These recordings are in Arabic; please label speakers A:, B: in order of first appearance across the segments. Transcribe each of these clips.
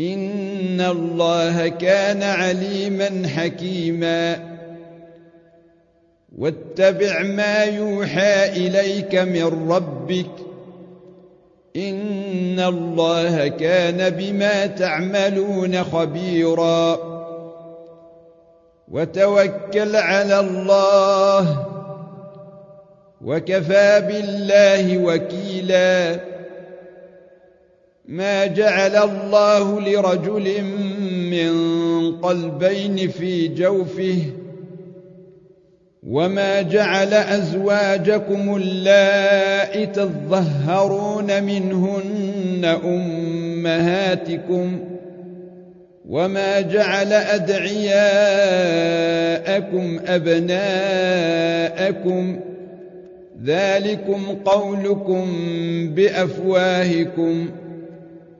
A: إن الله كان عليما حكيما. واتبع ما يوحى إليك من ربك. إن الله كان بما تعملون خبيرا. وتوكل على الله. وكفى بالله وكيلا. ما جعل الله لرجل من قلبين في جوفه وما جعل أزواجكم اللائي تظهرون منهن أمهاتكم وما جعل أدعياءكم أبناءكم ذلكم قولكم بأفواهكم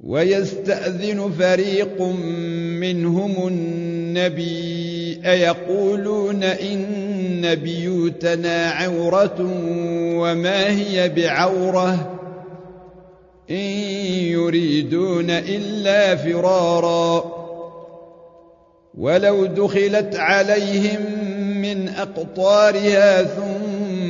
A: ويستأذن فريق منهم النبي أيقولون إن بيوتنا عورة وما هي بعورة إن يريدون إلا فرارا ولو دخلت عليهم من أقطارها ثم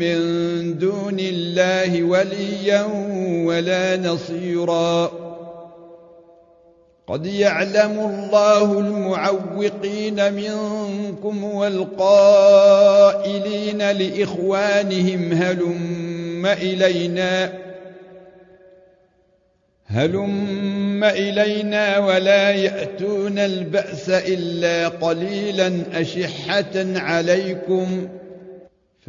A: من دون الله وليا ولا نصيرا. قد يعلم الله المعوقين منكم والقائلين لإخوانهم هلم إلينا هلم إلينا ولا يأتون البأس إلا قليلا أشحة عليكم.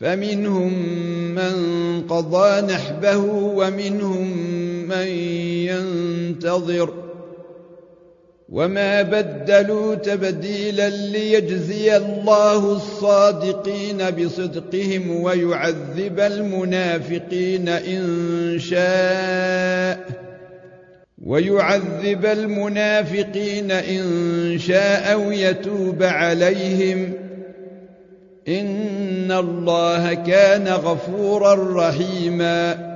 A: فمنهم من قضى نحبه ومنهم من ينتظر وما بدلوا تبديلا ليجزي الله الصادقين بصدقهم ويعذب المنافقين إن شاء ويعذب المنافقين إن شاء أو يتوب عليهم إن الله كان غفورا رحيما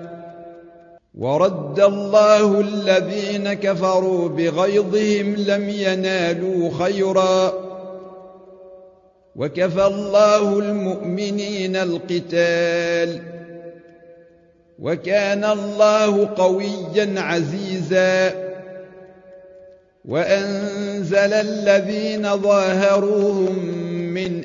A: ورد الله الذين كفروا بغيظهم لم ينالوا خيرا وكفى الله المؤمنين القتال وكان الله قويا عزيزا وأنزل الذين ظاهروهم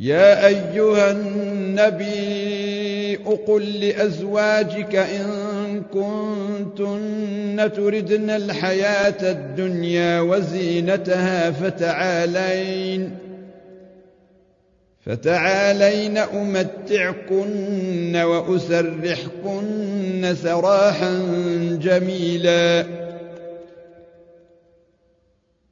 A: يا أيها النبي قل لأزواجك إن كنتن تردن الحياة الدنيا وزينتها فتعالين فتعالين أمتعكن وأسرحكن سراحا جميلا.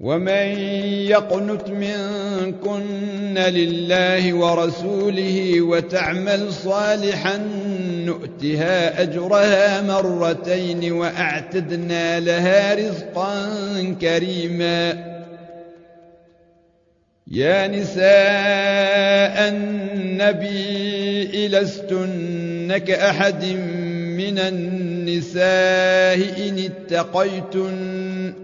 A: ومن يقنت منكن لله ورسوله وتعمل صالحا نؤتها أجرها مرتين وأعتدنا لها رزقا كريما يا نساء النبي لستن كأحد من النساء إن اتقيتن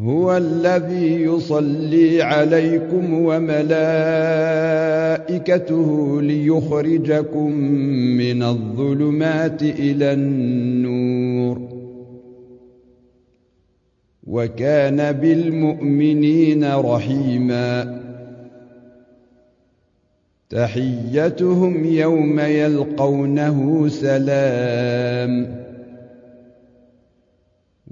A: هو الذي يصلي عليكم وملائكته ليخرجكم من الظلمات إلى النور. وكان بالمؤمنين رحيما. تحيتهم يوم يلقونه سلام.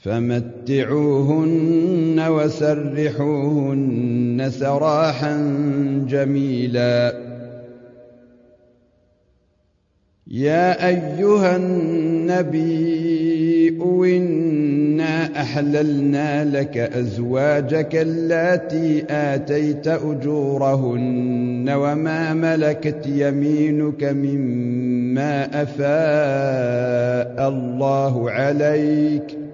A: فمتعوهن وسرحوهن سراحا جميلا. يا أيها النبي إنا أحللنا لك أزواجك اللاتي آتيت أجورهن وما ملكت يمينك مما أفاء الله عليك.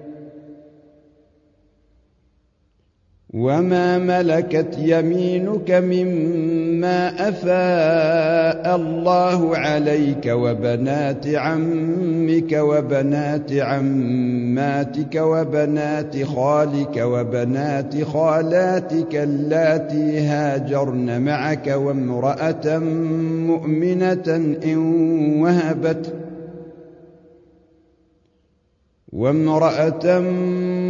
A: وما ملكت يمينك مما افاء الله عليك وبنات عمك وبنات عماتك وبنات خالك وبنات خالاتك اللاتي هاجرن معك وامراه مؤمنه ان وهبت وامراه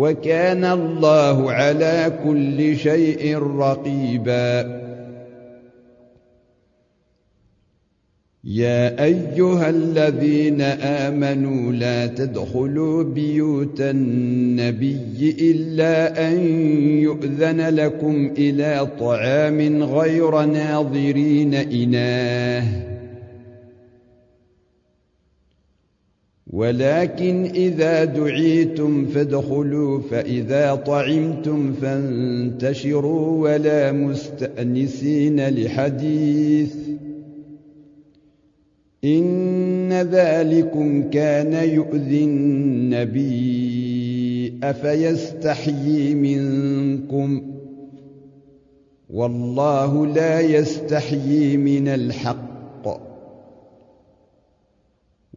A: وكان الله على كل شيء رقيبا. يا أيها الذين آمنوا لا تدخلوا بيوت النبي إلا أن يؤذن لكم إلى طعام غير ناظرين إناه. ولكن إذا دعيتم فادخلوا فإذا طعمتم فانتشروا ولا مستأنسين لحديث. إن ذلكم كان يؤذي النبي أفيستحيي منكم؟ والله لا يستحيي من الحق.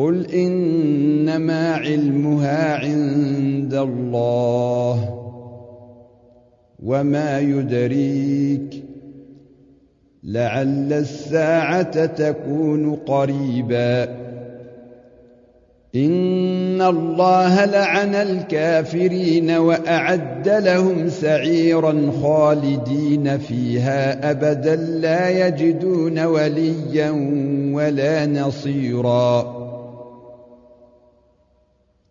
A: قل إنما علمها عند الله وما يدريك لعل الساعة تكون قريباً ان الله لعن الكافرين واعد لهم سعيرا خالدين فيها ابدا لا يجدون وليا ولا نصيرا